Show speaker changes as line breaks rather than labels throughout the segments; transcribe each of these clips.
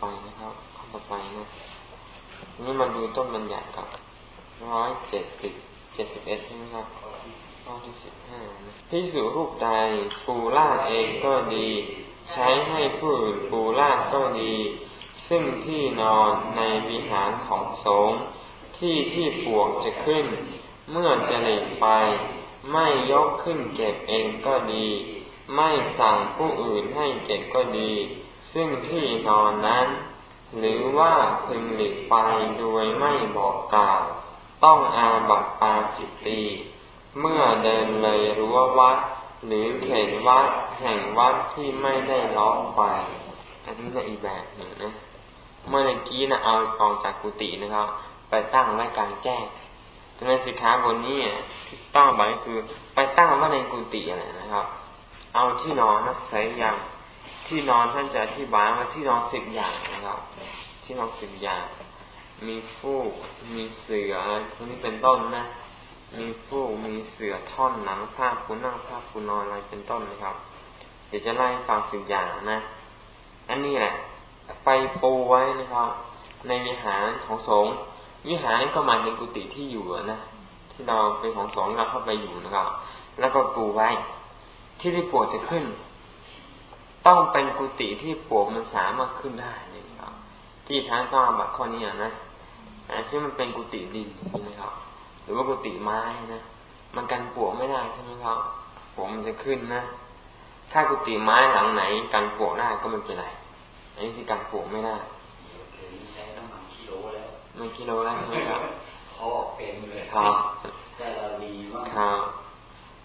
ไปนะครับข้อต่อไปนะนี่มาดูต้นบัญญัติกับร้อยเจ็ดสิบเจ็ดสิบเอ็ดใช่ไหมครับข้อที่สิบห้าพิสูรูปใดปูล่าเองก็ดี ใช้ให้ผู้อื่นปูล่าก็ดี ซึ่งที่นอนในวิหารของสงฆ์ที่ที่ปวกจะขึ้น เมื่อจะหลีกไป ไม่ยกขึ้นเก็บเองก็ดี ไม่สั่งผู้อื่นให้เก็บก็ดี ซึ่งที่นอนนั้น หรือว่าพึงหลีกไปโดยไม่บอกกล่าว ต้องอาบัตปาจิตตีเมื่อเดินเลยรั้ววัด หรือเขตวัดแห่งวัดที่ไม่ได้ล้อมไป อันนี้จะอีกแบบหนึ่งนะเมื่อกี้นะเอาออกจากกุฏินะครับ ไปตั้งไว้กลางแจ้งในสิขาบนนี้ที่ตั้งไว้คือ ไปตั้งไว้ในกุฏิอะไรนะครับ เอาที่นอนนะใส่ยัง ที่นอนท่านจะอธิบายว่าที่นอนสิบอย่างนะครับ ที่นอนสิบอย่าง มีฟูก มีเสืออะไรพวกนี้เป็นต้นนะ มีฟูก มีเสือท่อนหนังผ้าปูนั่งผ้าปูนอนอะไรเป็นต้นนะครับ เดี๋ยวจะไล่ฟังสิบอย่างนะ อันนี้แหละ ไปปูไว้นะครับ ในวิหารของสงฆ์วิหารนี่ก็หมายถึงกุฏิที่อยู่นะ ที่เราเป็นของสงฆ์เราเข้าไปอยู่นะครับ แล้วก็ปูไว้ ที่ที่ปวดจะขึ้น ต้องเป็นกุฏิที่ปวดมันสามารถขึ้นได้นะครับ ที่ทางต้องบัตรข้อนี้นะที่มันเป็นกุฏิดินนะครับ หรือว่ากุฏิไม้นะมันกันปวกไม่ได้ใช่ไหมครับปวกมันจะขึ้นนะถ้ากุฏิไม้หลังไหนกันปวกได้ก็ไม่เป็นไรอันนี้ที่กันปวกไม่ได้
ใช้น้ำมันกิโลแล้ว
มันกิโลแล้วใช่ไหมครับ
เขาออกเป็นเลย
ครับ
แต่เราดีมาก
ครับ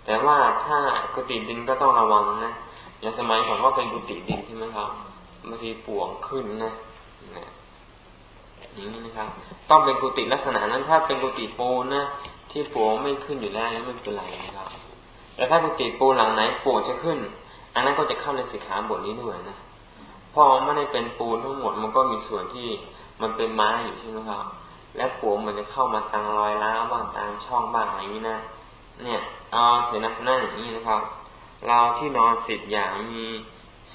แต่ว่าถ้ากุฏิดินก็ต้องระวังนะ อย่างสมัยก่อนว่าเป็นกุฏิดินใช่ไหมครับบางทีป่วงขึ้นนะอย่างนี้นะครับ ต้องเป็นกุฏิลักษณะนั้น ถ้าเป็นกุฏิปูนะที่ปูไม่ขึ้นอยู่แล้วไม่เป็นไรนะครับ แต่ถ้ากุฏิปูหลังไหนปูจะขึ้น อันนั้นก็จะเข้าในสิกขาบทนี้ด้วยนะพอไม่ได้เป็นปูนทั้งหมดมันก็มีส่วนที่มันเป็นไม้อยู่ใช่ไหมครับ และปูมันจะเข้ามาทางรอยล้าวบ้างตามช่องบ้างอะไรอย่างนี้นะเนี่ยเอาเสนาสนะอย่างนี้นะครับ เราที่นอนสิบอย่างมี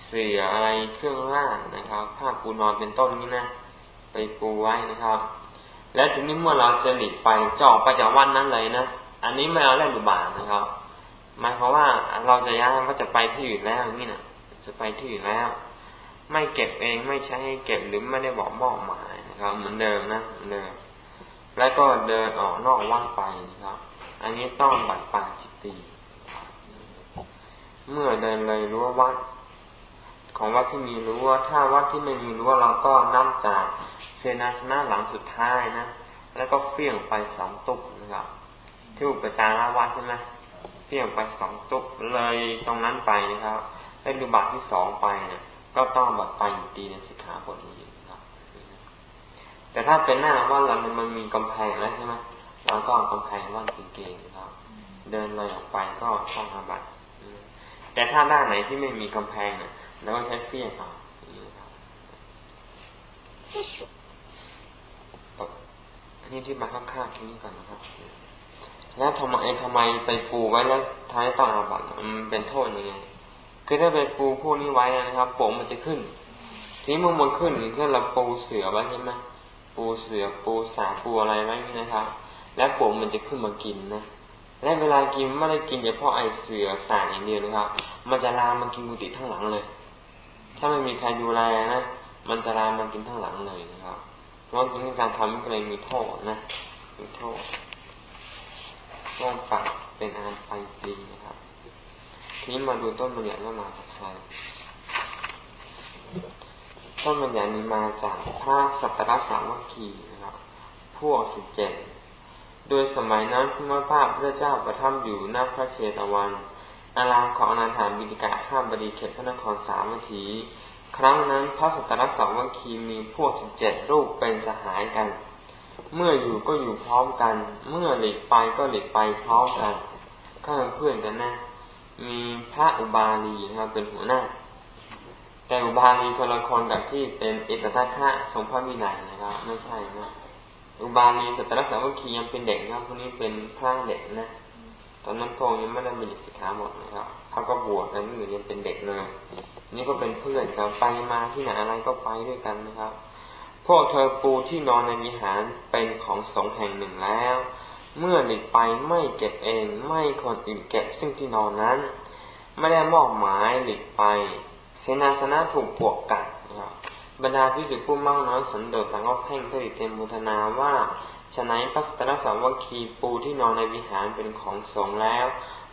เสื่ออะไรเครื่องล่างนะครับ ผ้าปูนอนเป็นต้นนี้นะไปปูไว้นะครับ แล้วทีนี้เมื่อเราจะหลีกไปจอกไปจากวันนั้นเลยนะอันนี้ไม่เอาแรกดูบาทนะครับ หมายความว่าเราจะย้ายว่าจะไปที่อื่นแล้วนี่นะจะไปที่อื่นแล้ว ไม่เก็บเองไม่ใช้ให้เก็บหรือไม่ได้บอกมอบหมายนะครับ เหมือนเดิมนะเหมือนเดิมแล้วก็เดินออกนอกวัดไปนะครับ อันนี้ต้องบัตรปาจิตตี เมื่อเดินเลยรั้ววัด ของวัดที่มีรั้วถ้าวัดที่ไม่มีรั้วเราก็นับจากเสนาสนะหลังสุดท้ายนะแล้วก็เฟี้ยงไปสองตุ๊กนะครับที่อุปจาระวัดใช่ไหมเฟี้ยงไปสองตุ๊กเลยตรงนั้นไปนะครับได้ดูบัตรที่สองไปเนะี่ย ก็ต้องบัตรไปอยู่ตีในสิกขาบทนี้นะครับ แต่ถ้าเป็นหน้าว่าเรามันมีกำแพงแล้วใช่ไหมเราก็กำแพงว่านเก่งๆนะครับ เดินเลยออกไปก็ต้องอาบัต แต่ถ้าด้านไหนที่ไม่มีกำแพงเนี่ยเราก็ใช้เฟี้ยงเอานี่ที่มาข้างๆที่นี่ก่อนนะครับ แล้วทำไมทำไมไปปูไว้แล้วท้ายต้องอาบัตมันเป็นโทษยังไงคือถ้าไปปูพวกนี้ไว้นะครับป่งมันจะขึ้น ทีนี้มันมันขึ้นเพื่อเราปูเสือไว้ใช่ไหมปูเสือปูสาปูอะไรไว้นี่นะครับ แล้วป่งมันจะขึ้นมากินนะ และเวลากินไม่ได้กินเฉพาะไอเสือสาอย่างเดียวนะครับ มันจะลามมากินกุฏิทั้งหลังเลย ถ้าไม่มีใครดูแลนะ มันจะลามมากินทั้งหลังเลยนะครับ เพราะในการทำก็เลยมีโทษนะ มีโทษต้นปักเป็นอันไปดีนะครับ ทีนี้มาดูต้นบัญญัติว่ามาจากใคร ต้นบัญญัตินี้มาจากพระสัตตรสาวัคคีนะครับ พวกสิบเจ็ด โดยสมัยนั้นพระภาพพระเจ้าประทับอยู่หน้าพระเชตวัน อารามของอนันถาบิดิกะข้ามบดีเขตพระนครสามวัถี ครั้งนั้นพระสัตรสาวัคคีมีพวกสิบเจ็ดรูปเป็นสหายกัน เมื่ออยู่ก็อยู่พร้อมกัน เมื่อหลีกไปก็หลีกไปพร้อมกันก็เป็นเพื่อนกันนะ มีพระอุบาลีนะครับเป็นหัวหน้า แต่อุบาลีคนละคนกับที่เป็นเอกทัคคะทรงพระวินัยนะครับ ไม่ใช่นะ อุบาลีสัตรสาวัคคียังเป็นเด็กนะครับพวกนี้เป็นพระเด็กนะตอนนั้นพงยังไม่ได้มีสิกขาหมดนะครับเขาก็บวชกันอยู่ยังเป็นเด็กเลยนี่ก็เป็นเพื่อนกันไปมาที่ไหนอะไรก็ไปด้วยกันนะครับ พวกเธอปูที่นอนในวิหารเป็นของสงแห่งหนึ่งแล้ว เมื่อหลีกไปไม่เก็บเองไม่คนอื่นเก็บซึ่งที่นอนนั้น ไม่ได้มอบหมายหลีกไป เสนาสนะถูกปวกกัดนะครับ บรรดาพิสุผู้มั่งน้อยสันโดษต่างก็เพ่งผลิตเต็มมุทนาว่าฉนัยพัสตรสาวคีปูที่นอนในวิหารเป็นของสงแล้ว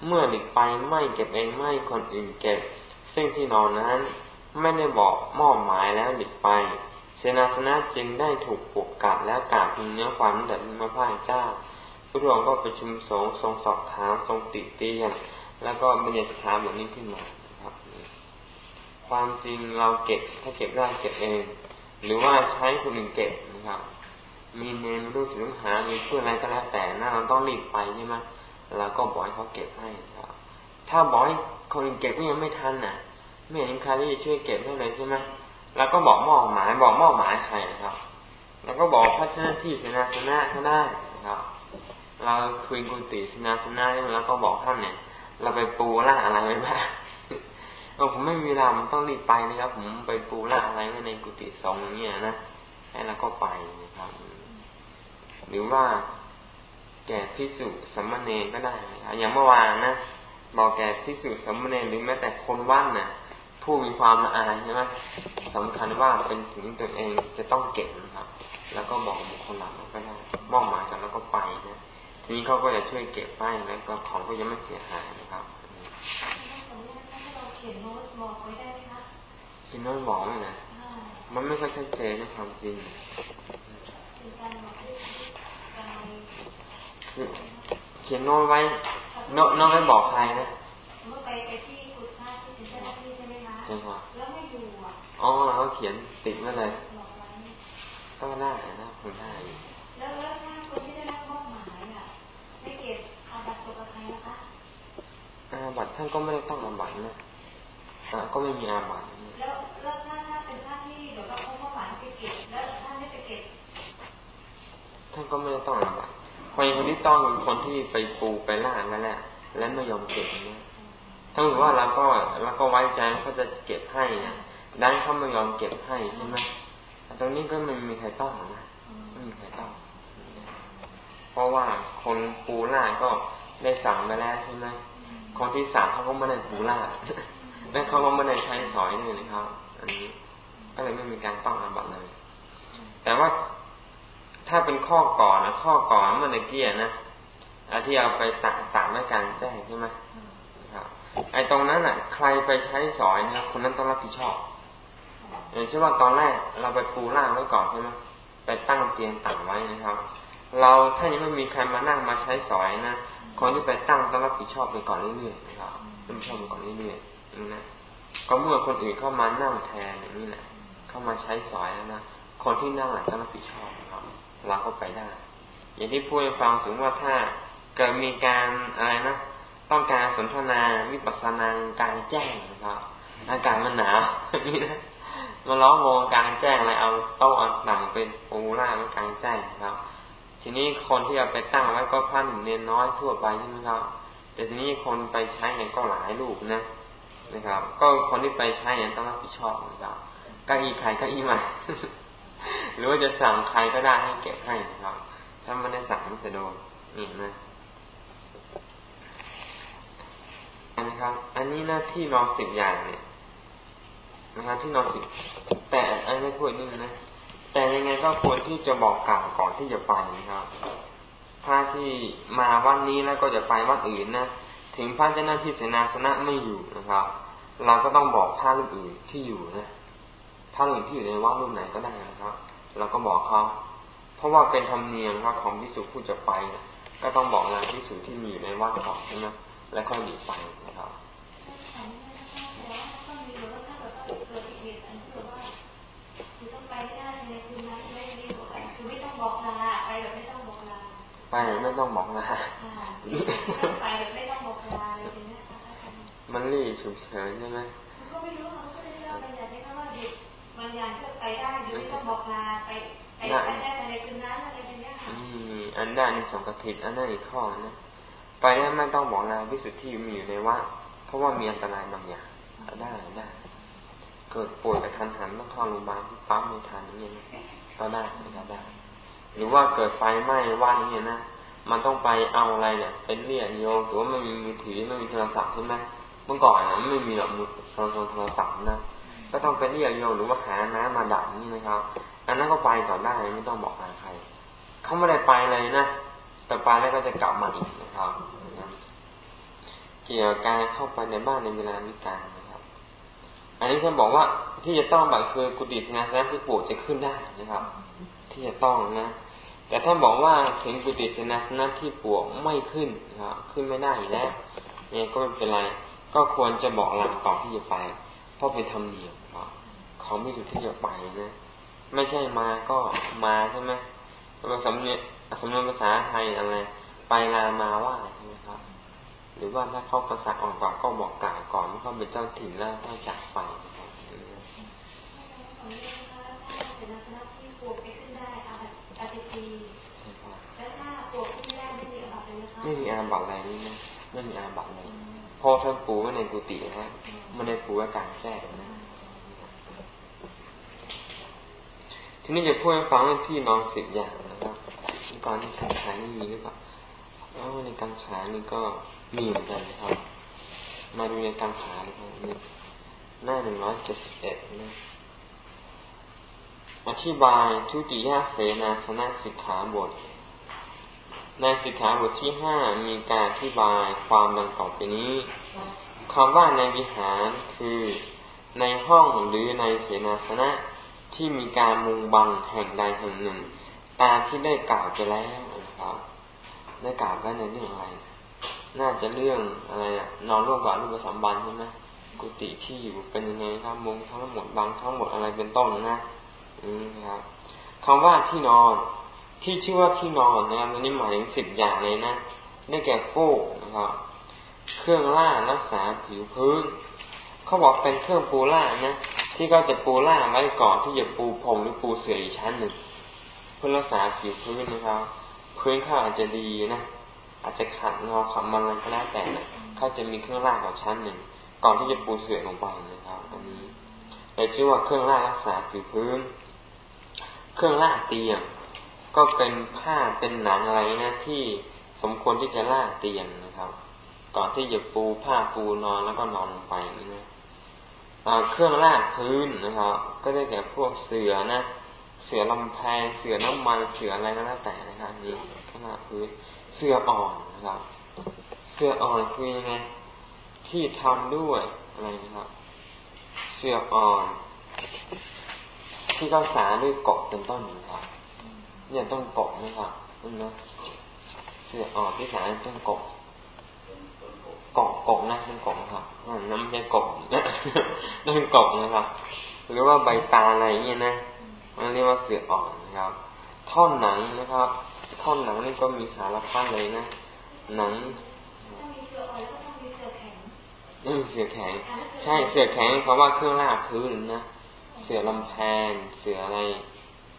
เมื่อหลีกไปไม่เก็บเองไม่คนอื่นเก็บ ซึ่งที่นอนนั้นไม่ได้บอกมอบหมายแล้วหลีกไป เสนาสนะจึงได้ถูกปลุกกัดแล้วกราบพึงเนื้อความเด็ดมาพ่ายเจ้าพระองค์ก็ประชุมสงฆ์ทรงสอบถามทรงติเตียนแล้วก็บัญญัติถามแบบนี้ขึ้นมา ความจริงเราเก็บถ้าเก็บได้เก็บเอง หรือว่าใช้คนอื่นเก็บนะครับ มีเนรรู้ถึงหามีเพื่ออะไรก็แล้วแต่นะเราต้องรีบไปใช่ไหมเราก็บอกให้เขาเก็บให้ครับ ถ้าบอกให้คนอื่นเก็บก็ยังไม่ทันน่ะ ไม่เห็นใครที่จะช่วยเก็บให้เลยใช่ไหมเราก็บอกมอบหมายบอกมอบหมายใครนะครับแล้วก็บอกพระเจ้าที่เสนาสนะก็ได้นะครับ เราคุยกุฏิเสนาสนะแล้วก็บอกท่านเนี่ย เราไปปูล่าอะไรไว้บ้าง เออผมไม่มีเวลาผมต้องรีบไปนะครับ ผมไปปูล่าอะไรไว้ในกุฏิสองอย่างเงี้ยนะให้เราก็ไปนะครับ หรือว่าแก่พิสุสัมมเนก็ได้ครับอย่างเมื่อวานนะบอกแก่พิสุสัมมเนหรือแม้แต่คนว่างนะ่ะ ผู้มีความละอายใช่ไหมสำคัญว่าเป็นสิ่งตัวเองจะต้องเก็บนะครับ แล้วก็บอกบุคคลหลังก็ได้มอบหมายกันแล้วก็ไปนะทีนี้เขาก็จะช่วยเก็บไว้แล้วก็ของก็ยังไม่เสียหายนะครับ ขียนโน้ตบอกไว้ได้ไหมคะเขียนโน้ตบอกไหมนะมันไม่ค่อยชัดเจนในความจริงเขียนโน้ตไว้โน้ตโน้ตไม่บอกใครนะเมื่อไปไปที่กุฏาที่เป็นเจ้าหน้าที่ใช่ไหมคะใช่ครับแล้วไม่อยู่อะอ๋อเขาเขียนติดไว้เลยก็ได้นะคุณได้แล้วแล้วถ้าคนที่ได้รับมอบหมายอะไม่เก็บอาบัตตกกับใครนะคะอาบัตท่านก็ไม่ได้ต้องอาบัตนะอ่า ก็ไม่มีอาบัตแล้วแล้วถ้าถ้าเป็นท่าที่เดี๋ยวเราเอามอบหมายไปเก็บแล้วท่านไม่ไปเก็บท่านก็ไม่ได้ต้องอาบัตคนคนที่ต้องเป็นคนที่ไปปูไปล่านั่นแหละและไม่ยอมเก็บเนี่ยถ้าถือว่าเราก็เราก็ไว้ใจเขาจะเก็บให้เนี่ยด้านเขาไม่ยอมเก็บให้ใช่ไหมตรงนี้ก็ไม่มีใครต้องนะไม่มีใครต้องเพราะว่าคนปูล่าก็ได้สั่งไปแล้วใช่ไหมคนที่สั่งเขาก็ไม่ได้ปูล่า และเขาก็ไม่ได้ใช้สอยเลยนะครับ อันนี้ก็เลยไม่มีการต้องอาบัตเลย แต่ว่าถ้าเป็นข้อก่อนนะข้อก่อนเมื่อกี้นะที่เอาไปตักตักไม่การแจ้งใช่ไหมครับไอ้ตรงนั้นอะ ใครไปใช้สอยนี่ยคนนั้นต้องรับผิดชอบอย่างเช่นว่าตอนแรกเราไปปูร่างไว้ก่อนใช่ไหมไปตั้งเตียงตั้งไว้นะครับ เราถ้ายังไม่มีใครมานั่งมาใช้สอยนะคนที่ไปตั้งต้องรับผิดชอบไปก่อนเรื่อยๆนะครับรับผิดชอบไปก่อนเรื่อยๆ นะก็เมื่อคนอื่นเข้ามานั่งแทนอย่างนี้แหละเข้ามาใช้สอยแล้วนะคนที่นั่งหลังต้องรับผิดชอบนะครับเราก็ไปได้ อย่างที่พูดให้ฟังถึงว่าถ้าเกิดมีการอะไรนะต้องการสนทนาวิปัสสนาการแจ้งนะครับอากาศมันหนาวนี่นะมาล้อโมการแจ้งอะไรเอาโต๊ะต่างเป็นปูล่ามันการแจ้งครับ ทีนี้คนที่เอาไปตั้งไว้ก็พันเนียนน้อยทั่วไปใช่ไหมครับ แต่ทีนี้คนไปใช้เนี่ยก็หลายลูกนะ นะครับ ก็คนที่ไปใช้เนี่ยต้องรับผิดชอบนะครับก้าอี้ใครก้าอี้มาหรือว่าจะสั่งใครก็ได้ให้เก็บให้นะครับ ถ้าไม่ได้สั่งมันจะโดนนี่นะนะครับ อันนี้หน้าที่นอนสิบอย่างเนี่ยนะครับที่นอนสิบแต่อันไม่พูดนี่นะแต่ยังไงก็ควรที่จะบอกกล่าวก่อนที่จะไปนะครับ ถ้าที่มาวันนี้แล้วก็จะไปวันอื่นนะ ถึงพระเจ้าหน้าที่เสนาสนะไม่อยู่นะครับ เราก็ต้องบอกพระรูปอื่นที่อยู่นะพระอื่นที่อยู่ในวัดรูปไหนก็ได้นะครับ เราก็บอกเขาเพราะว่าเป็นธรรมเนียมว่าของพิสุผู้จะไปก็ต้องบอกลาพิสุที่มีอยู่ในวัดก่อนใช่ไหมแล้วค่อยหนีไปนะครับไปไม่ต้องบอกลาไปไม่ต้องบอกลา มันรีบฉุกเฉินใช่ไหมก็ไม่รู้เขาก็ได้เล่าบัญญัติให้ว่าเด็กบางอย่างก็ไปได้โดยไม่ต้องบอกลาไปไปได้ในคืนนั้นอะไรอย่างเงี้ยอืมอันนั้นสองกระถิดอันนั้นอีกข้อนะไปได้ไม่ต้องบอกลาวิสุทธิมีอยู่ในวัดเพราะว่ามีอันตรายบางอย่างได้ได้กิดป่วยกระทันหันต้องเข้าโรงพยาบาลปั๊มไม่ทันอย่างเงี้ยก็ได้ก็ได้ หรือว่าเกิดไฟไหม้ว่าอย่างเงี้ยนะ มันต้องไปเอาอะไรเนี่ยเป็นเรียกโยงตัวไม่มีมือถือไม่มีโทรศัพท์ใช่ไหมเมื่อก่อนนะไม่มีหรอกมือโทรศัพท์โทรศัพท์นะก็ต้องไปเรียกโยหรือว่าหาน้ำมาดับนี่นะครับ อันนั้นก็ไปต่อได้ไม่ต้องบอกใครเขาไม่ได้ไปเลยนะแต่ไปแล้วก็จะกลับมาอีกนะครับเกี่ยวกับการเข้าไปในบ้านในเวลาวิการนะครับ อันนี้ท่านบอกว่าที่จะต้องบังคือกุฏิสนาสนะที่ปวดจะขึ้นได้นะครับ ที่จะต้องนะ แต่ถ้าบอกว่าถึงกุฏิสนาสนะที่ปวกไม่ขึ้นนะครับขึ้นไม่ได้แล้วเนี่ยก็ไม่เป็นไร ก็ควรจะบอกหลาก่อนที่จะไป เพราะเป็นธรรมเนียมครับของมิสุที่จะไปนะ ไม่ใช่มาก็มาใช่ไหมเราสำเนียสำเนียงภาษาไทยอะไร ไปลามาว่าใช่ไหมครับ หรือว่าถ้าเขาภาษาอ่อนกว่าก็บอกกล่าวก่อนว่าเขาเป็นเจ้าถิ่นแล้วถ้าจากไป ไม่มีอาบัตอะไรนี่นะไม่มีอาบัตเลยพอท่านปูไว้ในกุฏินะมันในปูอาการแจ้งนะทีนี้จะพูดให้ฟังเรื่องที่นอนสิบอย่างนะครับก่อนที่กังขานี่มีหรือเปล่าอ๋อในกังขานี่ก็มีเหมือนกันนะครับ มาดูในกังขาเลยครับหน้าหนึ่งร้อยเจ็ดสิบเอ็ดนะอธิบายทุติยเสนาสนะสิกขาบท ในสิกขาบทที่ห้ามีการอธิบายความดังต่อไปนี้คำว่าในวิหารคือ ในห้องหรือในเสนาสนะที่มีการมุงบังแห่งใดแห่งหนึ่ง ตามที่ได้กล่าวไปแล้วนะครับ ได้กล่าวไว้ในเรื่องอะไร น่าจะเรื่องอะไรนอนร่วมกับรูปสัมบันใช่ไหมกุฏิที่อยู่เป็นยังไงครับมุงทั้งหมดบางทั้งหมดอะไรเป็นต้นนะอืมครับคำว่าที่นอน ที่ชื่อว่าที่นอนนะครับอันนี้หมายถึงสิบอย่างเลยนะได้แก่ฟูกนะครับ เครื่องล่ารักษาผิวพื้น เขาบอกเป็นเครื่องปูล่านะที่เขาจะปูล่าไว้ก่อนที่จะปูพรมหรือปูเสื่ออีกชั้นหนึ่งเพื่อรักษาผิวพื้นนะครับ พื้นเขาอาจจะดีนะอาจจะขัดเงาขำมันอะไรก็แล้วแต่นะเขาจะมีเครื่องล่าก่อนชั้นหนึ่งก่อนที่จะปูเสื่อลงไปนะครับอันนี้เลยชื่อว่าเครื่องล่ารักษาผิวพื้น เครื่องล่าเตียง ก็เป็นผ้าเป็นหนังอะไรนะที่สมควรที่จะล่าเตียงนะครับ ก่อนที่จะปูผ้าปูนอนแล้วก็นอนลงไปนะเครื่องลากพื้นนะครับ ก็ได้แก่พวกเสือนะเสือลำแพงเสือน้ำมันเสืออะไรก็แล้วแต่นะครับนี้ขนาดพื้นเสืออ่อนนะครับเสืออ่อนคือยังไงที่ทำด้วยอะไรนะครับ เสืออ่อน ที่เขาสาด้วยเกาะเป็นต้นนะครับ เนี่ยต้องกบนะครับนะเสื้อออกที่สายต้องกบกบกบนะต้องกบครับน้ำไม่กบนะต้องกบนะครับหรือว่าใบตาอะไรเงี้ยนะมันเรียกว่าเสืออ่อนนะครับท่อนหนังนะครับท่อนหนังนี่ก็มีสารพัดเลยนะหนังนี่เสือแข็ง ใช่เสือแข็งเพราว่าเครื่องลากพื้นนะเสือลำแพนเสืออะไร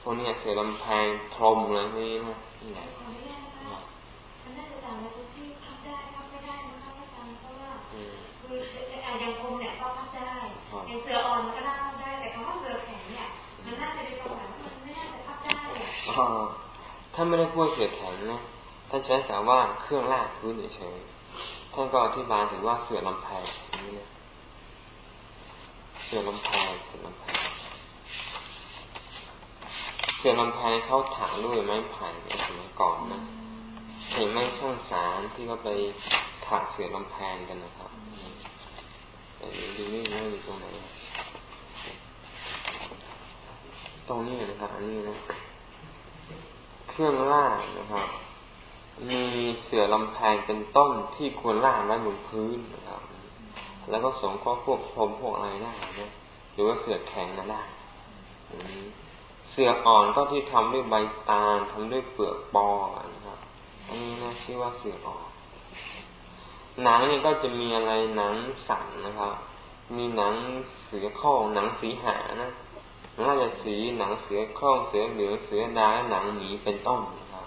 พวกนี้เสือลำแพงพรมอะไรพวกนี้นะนี่แหละ
อย่างคมเนี่ยก็พับได้อย่างเสืออ่อนมันก็น่าพับได้แต่คำว่าเสือแข็งเนี่ยมันน่าจะเป็นความหมายว่ามันไม่น่าจะพับได้อ๋อ
ท่านไม่ได้พูดเสือแข็งนะท่านใช้คำว่าเครื่องลากพื้นเฉยๆท่านก็อธิบายถึงว่าเสือลำแพงนี่นะเสือลำแพงเสือลำแพง เสือลำแพงเขาถางด้วยไม้ไผ่ในสมัยก่อนนะเห็นไหมช่างสารที่เขาไปถักเสือลำแพงกันนะครับแต่ดูนี่นะอยู่ตรงไหนตรงนี้นะครับอันนี้นะเครื่องล่านะครับ มีเสือลำแพงเป็นต้นที่ควรล่าไว้บนพื้นนะครับ แล้วก็สงข้อพวกพรมพวกอะไรได้นะหรือว่าเสือแข็งนะได้ เสืออ่อนก็ที่ทำด้วยใบตาลทำด้วยเปลือกปอนะครับอันนี้นะชื่อว่าเสืออ่อนหนังนี่ก็จะมีอะไรหนังสันนะครับ มีหนังเสือโคร่งหนังสีหานะน่าจะสีหนังเสือโคร่งเสือเหลืองเสือดาหนังหมีเป็นต้นนะครับ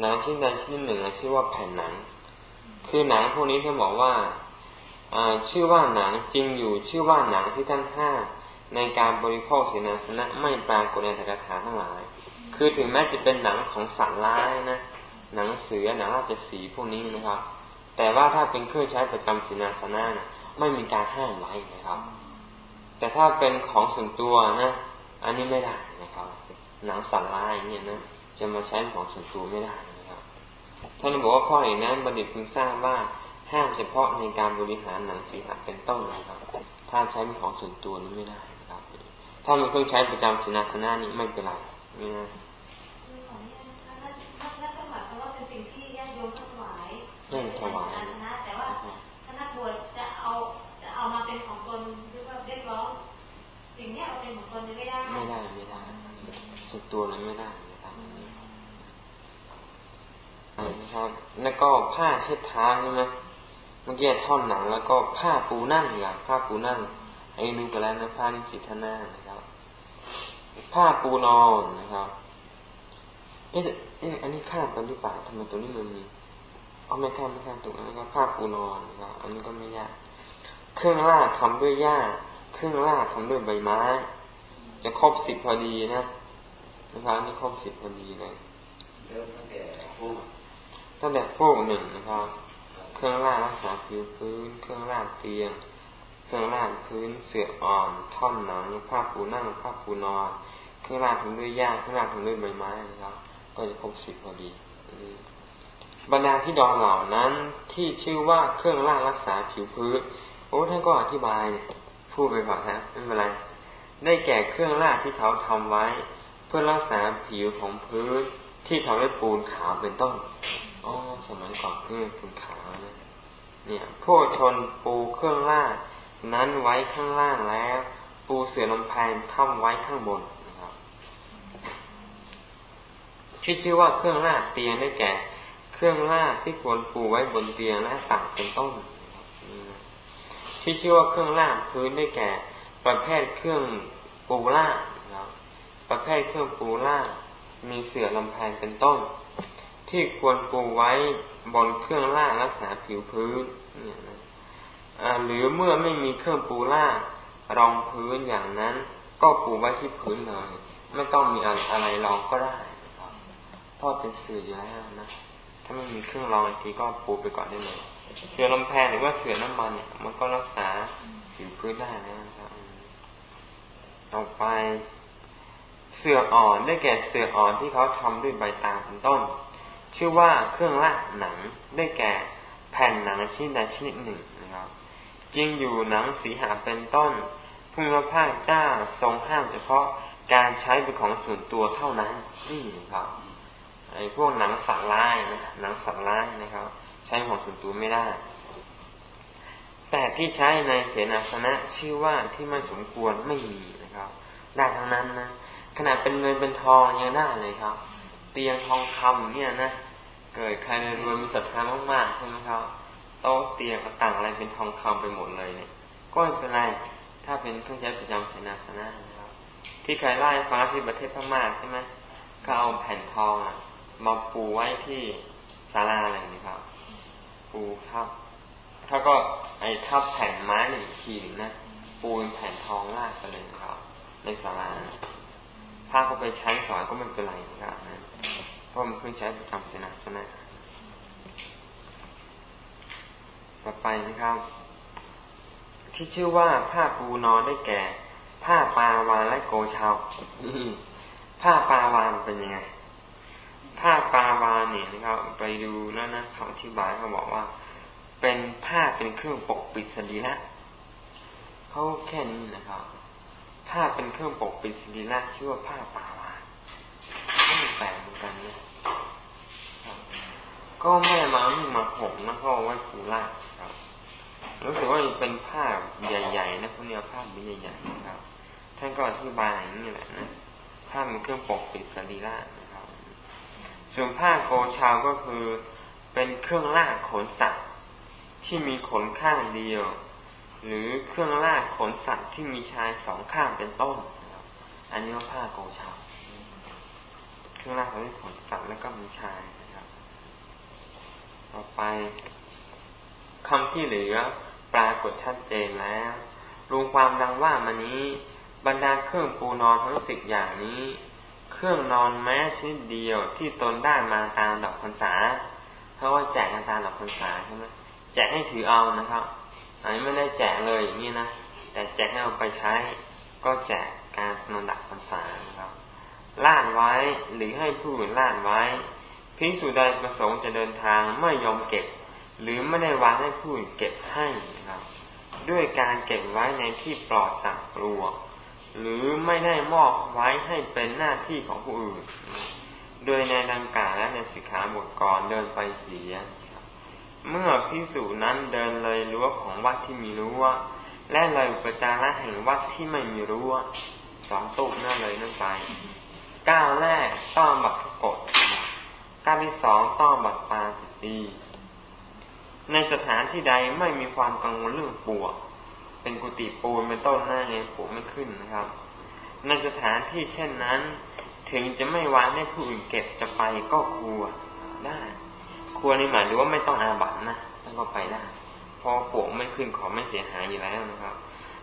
หนังชิ้นใดชิ้นหนึ่งชื่อว่าแผ่นหนัง คือหนังพวกนี้ท่านบอกว่าชื่อว่าหนังจริงอยู่ชื่อว่าหนังที่ท่านห้า ในการบริโภคเสนาสนะไม่ปรากฏในตถาทั้งหลาย คือถึงแม้จะเป็นหนังของสัตว์ร้ายนะหนังเสือหนังราชสีพวกนี้นะครับ แต่ว่าถ้าเป็นเครื่องใช้ประจำเสนาสนะนะไม่มีการห้ามไว้นะครับ แต่ถ้าเป็นของส่วนตัวนะ อันนี้ไม่ได้นะครับ หนังสัตว์ร้ายเนี่ยนะจะมาใช้ของส่วนตัวไม่ได้นะครับท่านบอกว่าพ่อเองนั้นบัณฑิตพึงทราบว่าห้ามเฉพาะในการบริหารหนังสีหัเป็นต้นนะครับ ถ้าใช้เป็นของส่วนตัวนี้ไม่ได้ ถ้ามันเครื่องใช้ประจำสินาสนะนี้ไม่เป็นไรไม่ได้
ไม่ถวายแต่ว่าถ้านักบวชจะเอาจะเอามาเป็นของตนหรือว่าเรียกร้องสิ่งนี้เอาเป็นของตนไม่ได้ ไม่ได้ไม่ได้
ส่วนตัวนั้นไม่ได้นะครับนะครับ แล้วก็ผ้าเช็ดเท้าใช่ไหมเมื่อกี้ท่อนหนังแล้วก็ผ้าปูนั่งอย่างผ้าปูนั่งไอ้ดูกันแล้วนะผ้านิสิทนานะ ผ้าปูนอนนะครับเอ๊ะเอ๊ะอันนี้ข้ามกันหรือเปล่าทำไมตัวนี้มันมีเอาไม่ข้ามไม่ข้ามตรงนั้นก็ผ้าปูนอนนะครับอันนี้ก็ไม่ยาก เครื่องล่าทำด้วยหญ้า เครื่องล่าทำด้วยใบไม้ จะครบสิบพอดีนะนะครับนี่ครบสิบพอดีเลยตั้งแต่พวกตั้งแต่พวกหนึ่งนะครับ เครื่องล่างรักษาผิวพื้น เครื่องล่างเตียง เครื่องล่างพื้นเสื่ออ่อน ท่อนหนังผ้าปูนั่งผ้าปูนอนเครื่องล่างทำด้วยหญ้าเครื่องล่างทำด้วยใบไม้นะครับ ก็จะครบสิบพอดีบรรดาที่ดอนเหล่านั้นที่ชื่อว่าเครื่องล่างรักษาผิวพื้นโอ้ท่านก็อธิบายพูดไปก่อนฮะไม่เป็นไรได้แก่เครื่องล่างที่เขาทำไว้ เพื่อรักษาผิวของพื้นที่ทำด้วยปูนขาวเป็นต้นอ๋อสมัยก่อนเพื่อปูนขาวนะเนี่ยพวกชนปูเครื่องล่าง นั้นไว้ข้างล่างแล้ว ปูเสื่อลำแพงค้ำไว้ข้างบนนะครับที่ชื่อว่าเครื่องล่าเตียงได้แก่ เครื่องล่าที่ควรปูไว้บนเตียงและตักเป็นต้นที่ชื่อว่าเครื่องล่าพื้นได้แก่ ประเภทเครื่องปูล่านะครับประเภทเครื่องปูล่ามีเสื่อลำแพงเป็นต้น ที่ควรปูไว้บนเครื่องล่ารักษาผิวพื้นเนี่ยนะ หรือเมื่อไม่มีเครื่องปูล่ารองพื้นอย่างนั้น ก็ปูไว้ที่พื้นเลยไม่ต้องมีอะไรรองก็ได้ครับเพราะเป็นสื่ออยู่แล้วนะถ้าไม่มีเครื่องรองทีก็ปูไปก่อนได้เลยเสือลำแพงหรือว่าเสือน้ำมันเนี่ยมันก็รักษาผิวพื้นได้นะครับ ต่อไปเสืออ่อนได้แก่เสืออ่อนที่เขาทำด้วยใบตาเป็นต้น ชื่อว่าเครื่องละหนังได้แก่แผ่นหนังชนิดใดชนิดหนึ่งนะครับ จริงอยู่หนังสีหาเป็นต้นพุทธภาคเจ้าทรงห้ามเฉพาะการใช้เป็นของส่วนตัวเท่านั้นนี่ครับไอ้พวกหนังสัตว์ร้ายนะหนังสัตว์ร้ายนะครับ ใช้ของส่วนตัวไม่ได้ แต่ที่ใช้ในเสนาสนะชื่อว่าที่ไม่สมควรไม่มีนะครับ ได้ทั้งนั้นนะขนาดเป็นเงินเป็นทองยังได้เลยครับ เตียงทองคำเนี่ยนะเกิดใครรวยมีศรัทธามากๆใช่ไหมครับ โต๊ะเตียงต่างอะไรเป็นทองคำไปหมดเลยเนี่ย ก็ไม่เป็นไร ถ้าเป็นเครื่องใช้ประจำเสนาสนะนะครับ ที่ใครไล่ฟ้าที่ประเทศพม่าใช่ไหมก็เอาแผ่นทองอะมาปูไว้ที่ศาลาอะไรนี่ครับ ปูทับถ้าก็ไอ้ทับแผ่นไม้หนึ่งทีนะปูเป็นแผ่นทองลากไปเลยนะครับ ในศาลาถ้าเขาไปใช้สอนก็ไม่เป็นไรนะครับนะเพราะมันเพิ่องใช้ประจำเสนาสนะ ต่อไปนะครับ ที่ชื่อว่าผ้าปูนอนได้แก่ ผ้าปาวานและโกชาวผ้าปาวานเป็นยังไง ผ้าปาวานเนี่ยนะครับ ไปดูแล้วนะคำอธิบายเขาบอกว่า เป็นผ้าเป็นเครื่องปกปิดสรีระเขาแค่นี้นะครับผ้าเป็นเครื่องปกปิดสรีระชื่อว่าผ้าปาวานไม่แปลกเหมือนกันนะก็แม่มาไม่มาห่มนะพ่อไว้ปูล่าค รู้สึกว่าเป็นผ้าใหญ่ๆนะพวกนี้ผ้าเป็นใหญ่ๆนะครับ ท่านก็อธิบายอย่างนี้แหละนะผ้าเป็นเครื่องปกปิดสรีระนะครับ ส่วนผ้าโกชาวก็คือเป็นเครื่องลากขนสัตว์ที่มีขนข้างเดียว หรือเครื่องลากขนสัตว์ที่มีชายสองข้างเป็นต้นอันนี้ว่าผ้าโกชาวเครื่องลากของขนสัตว์แล้วก็มีชายนะครับ ต่อไปคำที่เหลือ ปรากฏชัดเจนแล้วรวมความดังว่ามานี้ บรรดาเครื่องปูนอนทั้งสิบอย่างนี้ เครื่องนอนแม้ชนิดเดียวที่ตนได้มาตามดอกพรรษาเพราะว่าแจกกันตามดอกพรรษาใช่ไหมแจกให้ถือเอานะครับอันนี้ไม่ได้แจกเลยอย่างนี้นะแต่แจกให้เอาไปใช้ ก็แจกการนอนดักพรรษานะครับล่านไว้หรือให้ผู้อื่นล่านไว้พิสูจน์ใดประสงค์จะเดินทางไม่ยอมเก็บ หรือไม่ได้วางให้ผู้อื่นเก็บให้ ด้วยการเก็บไว้ในที่ปลอดจากปลวกหรือไม่ได้มอบไว้ให้เป็นหน้าที่ของผู้อื่น โดยในดังกล่าวและในสิกขาบทก่อนเดินไปเสีย เมื่อพิสูจนั้นเดินเลยรั้วของวัดที่มีรั้วและเลยอุปจาระแห่งวัดที่ไม่มีรั้วสองตุกนั่นเลยนั่นไปก้าวแรกต้องบัตรกฎก้าวที่สองต้องบัตรปาสิตี ในสถานที่ใดไม่มีความกังวลเรื่องปวก เป็นกุฏิปูนเป็นต้นหน้าไงปลูกไม่ขึ้นนะครับ ในสถานที่เช่นนั้น ถึงจะไม่วางให้ผู้อื่นเก็บจะไปก็ควรได้ควรนี่หมายถึงว่าไม่ต้องอาบัตนะแล้วก็ไปได้เพราะปลูกไม่ขึ้นขอไม่เสียหายอยู่แล้วนะครับ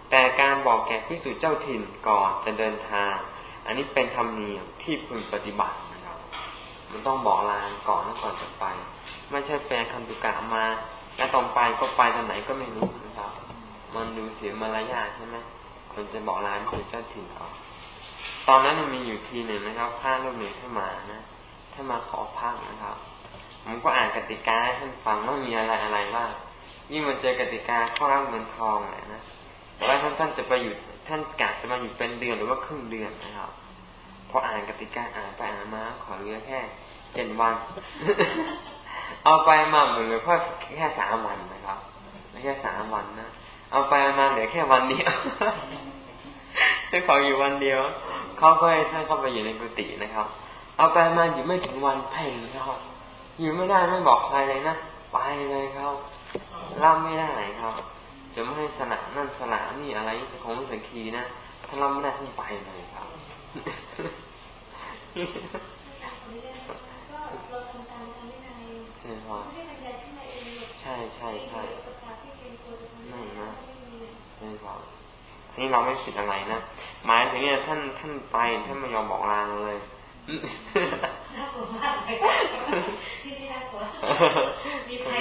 แต่การบอกแก่พิสูจน์เจ้าถิ่นก่อนจะเดินทาง อันนี้เป็นธรรมเนียมที่พึงปฏิบัตินะครับ มันต้องบอกลาก่อนแล้วก่อนจะไป ไม่ใช่แปลคำตุกะมา แล้วตอนไปก็ไปตอนไหนก็ไม่รู้นะครับ มันดูเสียมารยาใช่ไหมคนจะบอกร้านคนเจ้าถิ่นก่อน ตอนนั้นมันมีอยู่ทีหนึ่งนะครับพระรูปหนึ่งท่านมานะท่านมาขอพักนะครับผมก็อ่านกติกาให้ท่านฟังว่ามีอะไรอะไรบ้างยิ่งมันเจอกติกาข้อรับเงินทองเลยนะแต่ว่าท่านท่านจะไปอยู่ท่านกะจะมาอยู่เป็นเดือนหรือว่าครึ่งเดือนนะครับพออ่านกติกาอ่านไปอ่านมาขอเหลือแค่เจ็ดวัน เอาไปมาเหมือนเลยเพราะแค่สามวันนะครับแค่สามวันนะ เอาไปมาเหลือแค่วันเดียวได้ขออยู่วันเดียว เขาก็ให้ท่านเข้าไปอยู่ในกุฏินะครับ เอาไปมาอยู่ไม่ถึงวันเพ่งครับอยู่ไม่ได้ไม่บอกใครเลยนะไปเลยครับรับไม่ได้ครับจะไม่ให้สนะนั่นสนะนี่อะไรจะคงสังคีนะถ้ารับไม่ได้ท่านไปเลยครับ ใช่ใช่ใช่ไม่นะไม่บอกนี่เราไม่ผิดอะไรนะหมายถึงเนี่ยท่านท่านไปท่านไม่ยอมบอกลาเลยน่ากลัวมากเลยที่นี่น่ากลัวมีใคร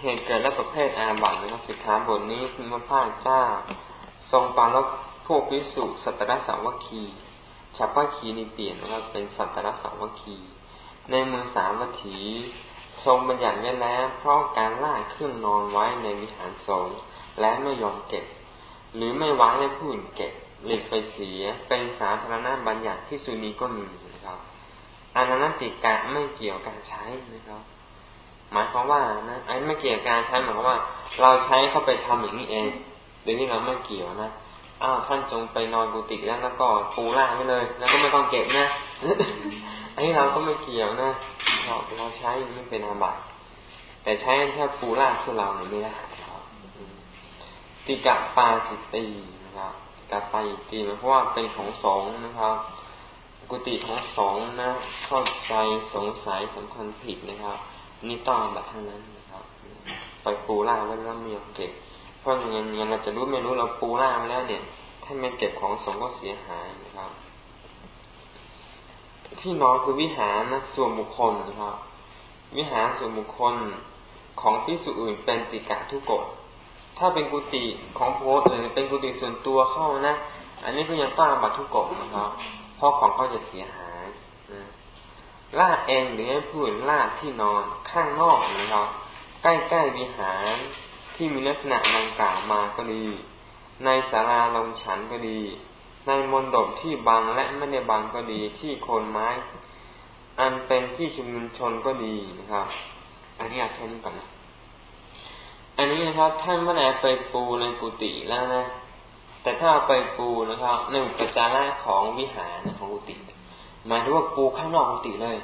เหตุเกิดและประเภทอาบัตินะครับสิกขาบทนี้คือพระพาเจ้า ทรงปาลบพวกวิสุสัตตรสาวคีชาวพคีนี่เปลี่ยนนะครับเป็นสัตตรสาวคี ในเมือสามวัตถี ทรงบัญญัติไว้แล้วเพราะการล่าเครื่องนอนไว้ในวิหารสงฆ์และไม่ยอมเก็บ หรือไม่วางให้ผู้อื่นเก็บหลีกไปเสียเป็นสาธารณบัญญัติที่สุนีก็มีนะครับอนันติกะไม่เกี่ยวการใช้นะครับ หมายความว่านะไอ้ไม่เกี่ยวการใช้หมายความว่า เราใช้เข้าไปทำอย่างนี้เองโดยที่เราไม่เกี่ยวนะอ้าวท่านจงไปนอนกุฏิแล้วแล้วก็ปูล่าไปเลย แล้วก็ไม่ต้องเก็บนะ ไอ้เราก็ไม่เกี่ยวนะเราเราใช้ไม่เป็นอาบัติแต่ใช้แค่ปูล่าคือเราเนี่ยไม่ได้ติกะปาจิตตีนะครับติกะปาจิตตีเพราะว่าเป็นของสองนะครับกุฏิของสองนะเข้าใจสงสัยสำคัญผิดนะครับ นี่ต้องแบบทั้งนั้นนะครับไปปูล่าไว้แล้วมีเก็บเพราะอย่างนั้นเราจะรู้ไม่รู้เราปูล่าไว้แล้วเนี่ย ถ้าไม่เก็บของสงก็เสียหายนะครับ ที่นอนคือวิหารนะส่วนบุคคลนะครับ วิหารส่วนบุคคลของพิสุอื่นเป็นติกะทุกกฎถ้าเป็นกุฏิของโพสหรือเป็นกุฏิส่วนตัวเข้านะ อันนี้ก็ยังต้องบัตทุกกฎนะครับ เพราะของเขาจะเสียหายนะลาดเองหรือให้ผู้อื่นลาดที่นอนข้างนอกนะครับ ใกล้ๆวิหารที่มีลักษณะดังกล่าวมาก็ดี ในศาลาลงฉันก็ดี ในมณฑปที่บางและไม่ได้บางก็ดี ที่โคนไม้ อันเป็นที่ชุมชนก็ดีนะครับ อันนี้อาแค่นี้ก่อนนะอันนี้นะครับ ท่านไม่ได้ไปปูในกุฏิแล้วนะแต่ถ้าไปปูนะครับในอุปจาระของวิหารของกุฏิหมายถึงว่าปูข้างนอกกุฏิเลย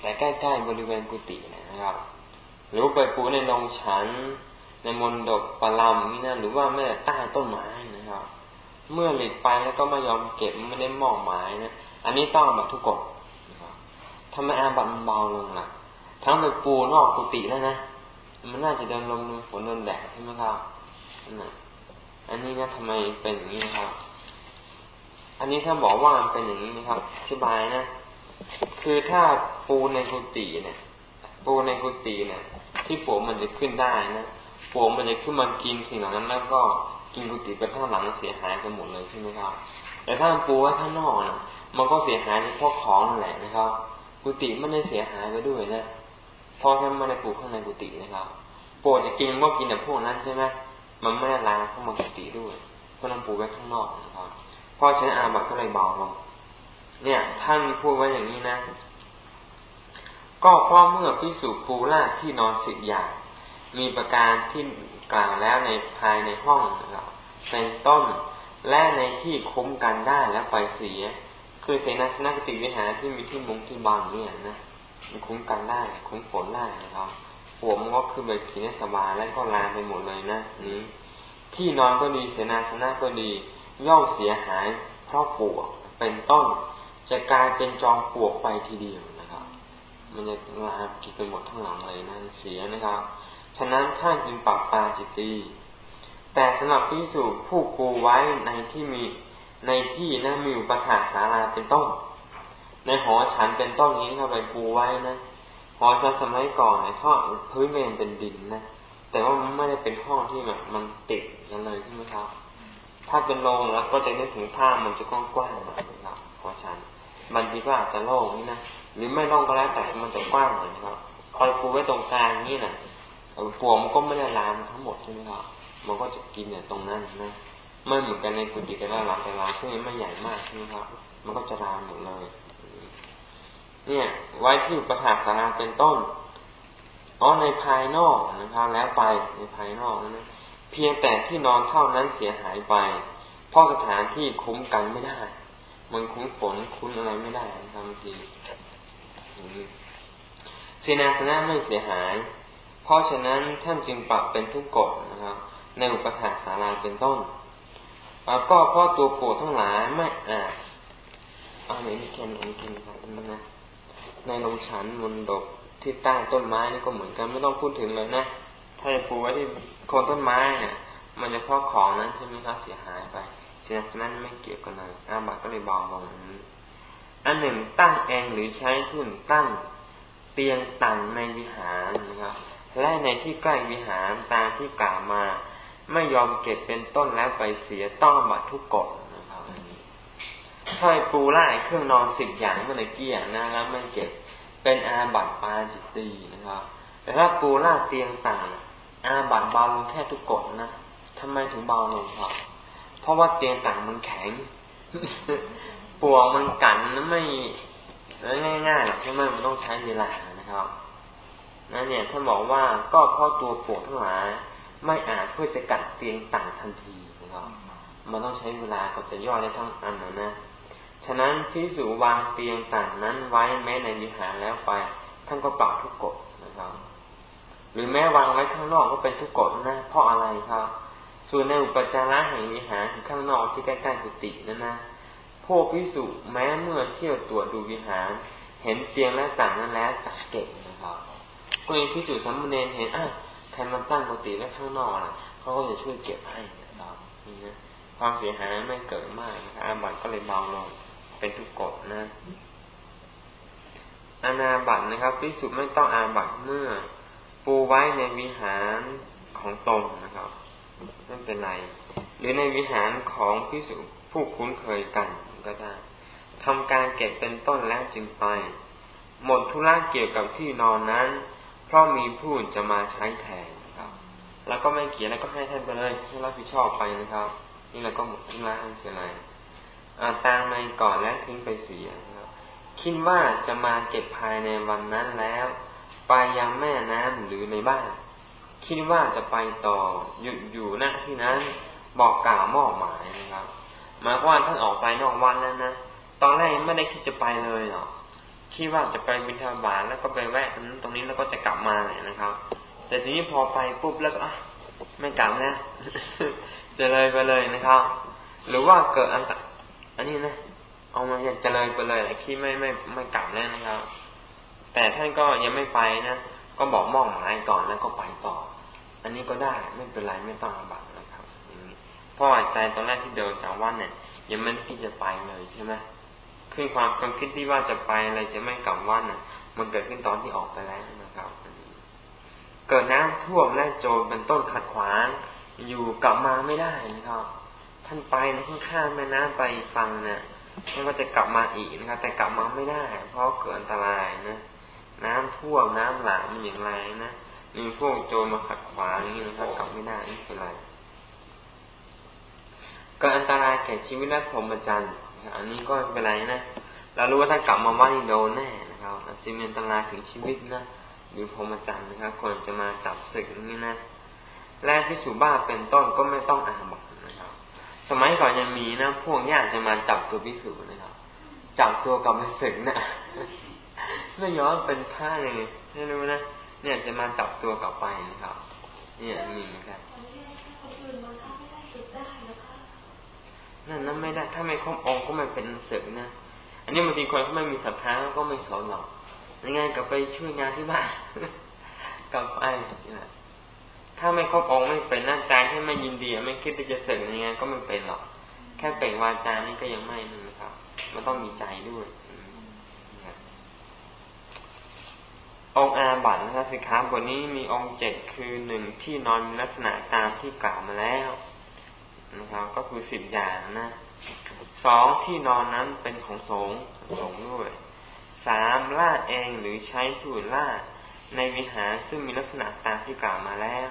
แต่ใกล้ๆบริเวณกุฏินะครับ หรือไปปูในโรงฉัน ในมณฑปปลามนี่นะหรือว่าแม้แต่ใต้ต้นไม้นะครับ เมื่อหลีกไปแล้วก็ไม่ยอมเก็บไม่ได้มอบหมายนะอันนี้ต้องแบบทุกกฎทำไมอาบัตมันเบาลงล่ะ ทั้งไปปูนอกกุฏิแล้วนะมันน่าจะเดินลมฝนเดินแดดใช่ไหมครับนั่นอันนี้นะทำไมเป็นอย่างนี้นะครับ อันนี้ถ้าบอกว่ามันเป็นอย่างนี้นะครับอธิบายนะ คือถ้าปูในกุฏิเนี่ย ปูในกุฏิเนี่ย ที่ปวมันจะขึ้นได้นะปวมันจะขึ้นมากินสิ่งเหล่านั้นแล้วก็ กินกุฏิไปข้างหลังเสียหายกันหมดเลยใช่ไหมครับ แต่ถ้ามันปูไว้ข้างนอกนะมันก็เสียหายเฉพาะของนั่นแหละนะครับ กุฏิไม่ได้เสียหายไปด้วยนะเพราะแค่ไม่ได้ปูข้างในกุฏินะครับปวจะกินก็กินแต่พวกนั้นใช่ไหมมันไม่ได้ล้างเข้ามากุฏิด้วยเพราะนั้นปูไว้ข้างนอกนะครับเพราะฉะนั้นอาบัตก็เลยเบาลง เนี่ย ท่านพูดไว้อย่างนี้นะ ก็เพราะเมื่อพิสูจปูล่าที่นอนสิบอย่าง มีประการที่กล่าวแล้วในภายในห้องนะครับเป็นต้นและในที่คุ้มกันได้แล้วไปเสีย คือเสนาสนกติวิหารที่มีที่มุงที่บังเนี่ยนะมันคุ้มกันได้คุ้มฝนได้นะครับหัวมันก็คือแบบขีนสบายแล้วก็ลาไปหมดเลยนะนี้ที่นอนก็ดีเสนาสนะก็ดี ย่อมเสียหายเพราะปวกเป็นต้น จะกลายเป็นจองปวกไปทีเดียวนะครับ มันจะลากินไปหมดทั้งหลังเลยนะเสียนะครับ ฉะนั้นท่านจึงปรับปาจิตตีแต่สำหรับพิสูจผู้ปูไว้ในที่มีในที่นะมีอุปถาสาราเป็นต้น ในหอฉันเป็นต้นนี้เข้าไปปูไว้นะหอฉันสมัยก่อนเนี่ยท่อพื้นเมนเป็นดินนะแต่ว่ามันไม่ได้เป็นห้องที่แบบมันติดกันเลยใช่ไหมครับ ถ้าเป็นโรงแล้วก็จะนึกถึงผ้ามันจะกว้างๆหน่อยนะครับหอฉันบางทีก็อาจจะโล่งนี่นะหรือไม่โล่งก็แล้วแต่มันจะกว้างหน่อยนะครับคอยปูไว้ตรงกลางนี่นะ ปวมันก็ไม่ได้ลามทั้งหมดใช่ไหมครับมันก็จะกินเนี่ยตรงนั้นนะไม่เหมือนกันในกุฏิแต่ละหลังแต่ละซึ่งไม่ใหญ่มากใช่ไหมครับ มันก็จะรามหมดเลย เนี่ย ไว้ที่ประถาสาราเป็นต้นอ๋อในภายนอกนะครับแล้วไปในภายนอกนะเพียงแต่ที่นอนเท่านั้นเสียหายไป เพราะสถานที่คุ้มกันไม่ได้ มันคุ้มฝนคุ้มอะไรไม่ได้นะครับบางทีเสนาสนะไม่เสียหาย เพราะฉะนั้นท่านจึงปรับเป็นทุกกฎนะครับในอุปถาสาราเป็นต้นก็เพราะตัวโปรดทั้งหลายไม่อาจอันนี้แค่นี้อันนี้แค่นี้ครับนะในโรงฉันมนดบที่ใต้ต้นไม้นี่ก็เหมือนกันไม่ต้องพูดถึงเลยนะถ้าจะปลูกไว้ที่โคนต้นไม้เนี่ยมันจะเพาะของนั้นใช่ไหมครับเสียหายไปฉะนั้นไม่เกี่ยวกันเลยอาบัตก็เลยเบาลงอันหนึ่งตั้งเองหรือใช้ทุนตั้งเตียงตั้งในวิหารนะครับ และในที่ใกล้วิหารตามที่กล่าวมา ไม่ยอมเก็บเป็นต้นแล้วไปเสียต้องบัตทุกกฎนะครับถ้าปูไล่เครื่องนอนสิบอย่างเมื่อกี้นะแล้วไม่เก็บเป็นอาบัตปาจิตตีนะครับ แต่ถ้าปูล่าเตียงต่างอาบัตเบาลงแค่ทุกกฎนะทำไมถึงเบาลงครับ เพราะว่าเตียงต่างมันแข็งปวงมันกันไม่ง่ายๆหรอกใช่ไหมมันต้องใช้เวลานะครับ นั่นเนี่ยท่านบอกว่าก็เพราะตัวปวกทั้งหลาย ไม่อาจเพื่อจะกัดเตียงต่างทันทีนะครับมันต้องใช้เวลาก็จะย่อได้ทั้งอันนะนะฉะนั้นพิสูวางเตียงต่างนั้นไว้แม้ในวิหารแล้วไปท่านก็ปรับทุกกฎนะครับ หรือแม้วางไว้ข้างนอกก็เป็นทุกกฎนะเพราะอะไรครับ ส่วนในอุปจาระแห่งวิหารคือข้างนอกที่ใกล้ๆกุฏินั่นนะพวกพิสูแม้เมื่อเที่ยวตรวจดูวิหาร เห็นเตียงและต่างนั้นแล้วจัดเก็บ ก็ยังพิสูจน์สมเณรเห็นอะใครมาตั้งกุฏิไว้ข้างนอกนะเขาก็จะช่วยเก็บให้นะครับนี่นะความเสียหายไม่เกิดมากนะครับอาบัตก็เลยเบาลงเป็นทุกกฎนะอาณาบัตนะครับพิสุไม่ต้องอาบัตเมื่อ ปูไว้ในวิหารของตนนะครับไม่เป็นไร หรือในวิหารของพิสุผู้คุ้นเคยกันก็ได้ทำการเก็บเป็นต้นแล้วจึงไป หมดธุระเกี่ยวกับที่นอนนั้น เพราะมีผู้จะมาใช้แทนครับ แล้วก็ไม่เขียนแล้วก็ให้ท่านไปเลยให้รับผิดชอบไปนะครับ นี่เราก็หมดทิ้งละไม่เป็นไรตางในก่อนแล้วทิ้งไปเสียครับคิดว่าจะมาเก็บภายในวันนั้นแล้ว ไปยังแม่น้ำหรือในบ้าน คิดว่าจะไปต่อหยุดอยู่ณที่นั้นบอกกล่าวมอบหมายนะครับหมายว่าท่านออกไปนอกวันแล้วนะตอนแรกไม่ได้คิดจะไปเลยหรอก คิดว่าจะไปบินทบาทแล้วก็ไปแวะตรงนี้แล้วก็จะกลับมาเนี่ยนะครับ แต่ทีนี้พอไปปุ๊บแล้วก็ไม่กลับนะจะเลยไปเลยนะครับ หรือว่าเกิดอันตอันนี้นะเอามาอยากจะเลยไปเลยคิดไม่ไม่ไม่กลับแล้วนะครับ แต่ท่านก็ยังไม่ไปนะก็บอกมองหมายก่อนแล้วก็ไปต่อ อันนี้ก็ได้ไม่เป็นไรไม่ต้องอาบัตนะครับเพราะว่าใจตอนแรกที่เดินจากวัดเนี่ย ยังไม่คิดจะไปเลยใช่ไหม ขึ้นความความคิดที่ว่าจะไปอะไรจะไม่กลับวัดน่ะ มันเกิดขึ้นตอนที่ออกไปแล้วนะครับ เกิดน้ำท่วมและโจรเป็นต้นขัดขวาง อยู่กลับมาไม่ได้นะครับ ท่านไปนะข้างแม่น้ำไปฟังเนี่ยท่านก็จะกลับมาอีกนะครับ แต่กลับมาไม่ได้ เพราะเกิดอันตรายนะน้ำท่วมน้ำหลากมันอย่างไรนะมีพวกโจรมาขัดขวางอย่างนี้นะครับกลับไม่ได้นี่เป็นไรก็อันตรายแก่ชีวิตและผมประจัน อันนี้ก็ไม่เป็นไรนะเรารู้ว่าถ้ากลับมาว่านี่โดนแน่นะครับจะมีอันตรายถึงชีวิตนะหรือผมประจันนะครับคนจะมาจับศึกอย่างนี้นะแรกพิสูบ้าเป็นต้นก็ไม่ต้องอาบัตนะครับ สมัยก่อนยังมีนะพวกญาติจะมาจับตัวพิสูนะครับ จับตัวกลับมาศึกนะไม่ย้อนเป็นผ้าเลยไม่รู้นะเนี่ยจะมาจับตัวกลับไปนะครับ เนี่ยมีเหมือน นั่นนั่นไม่ได้ ถ้าไม่ครบองค์ก็ไม่เป็นศึกนะ อันนี้บางทีคนเขาไม่มีศรัทธาก็ไม่สอนหรอกยังไงก็ไปช่วยงานที่บ้านกลับไปถ้าไม่ครบองค์ไม่เป็นหน้าใจที่ไม่ยินดีไม่คิดที่จะศึกยังไงก็ไม่เป็นหรอก แค่เป็นวาจานี่ก็ยังไม่นะครับ มันต้องมีใจด้วยองอาบัตนะครับสิขาบทนี้มีองค์เจ็ดคือหนึ่งที่นอนลักษณะตามที่กล่าวมาแล้ว นะครับ ก็คือสิบอย่างนะสองที่นอนนั้นเป็นของสงสงด้วยสามล่าเองหรือใช้ผู้ล่าในวิหารซึ่งมีลักษณะตามที่กล่าวมาแล้ว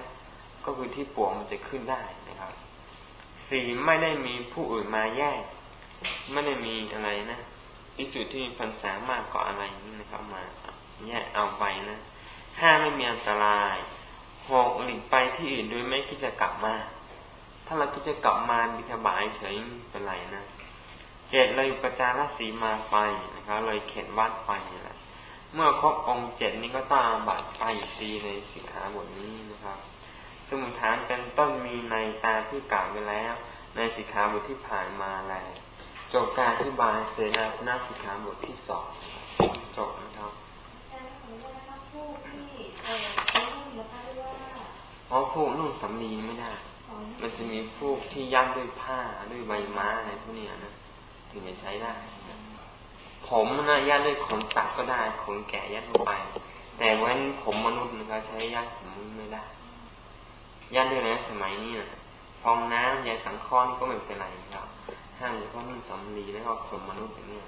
ก็คือที่ปวงมันจะขึ้นได้นะครับสี่ไม่ได้มีผู้อื่นมาแยกไม่ได้มีอะไรนะอิสุที่มีพันษามากกว่าอะไรนี่นะครับ มาแยกเอาไปนะห้าไม่มีอันตรายหกหลีกไปที่อื่นโดยไม่คิดจะกลับมา ถ้าเราคิดจะกลับมาบิณฑบาตเฉยเป็นไรนะเจ็ดเลยประจารสีมาไปนะครับเลยเข็นวัดไปนี่แหละเมื่อครบองค์เจ็ดนี้ก็ต้องบัตรไปตีในสิกขาบทนี้นะครับ สมุทฐานเป็นต้นมีในตาที่กล่าวไปแล้ว ในสิกขาบทที่ผ่านมาแล้วจบการอธิบายเสนาสนะสิกขาบทที่สองจบนะครับเพราะพวกนุ่งสำลีไม่ได้ มันจะมีพวกที่ย่างด้วยผ้าด้วยใบไม้อะไรพวกนี้นะถึงจะใช้ได้ผมนะย่างด้วยขนสัตว์ก็ได้ขนแกะย่างไป แต่เว้นผมมนุษย์นะครับใช้ย่างผมไม่ได้ย่างด้วยนะสมัยนี้นะฟองน้ำยาสังเคราะห์นี่ก็ไม่เป็นไรครับห้ามเฉพาะนุ่งสำลีแล้วก็ขนมนุษย์อย่างนี้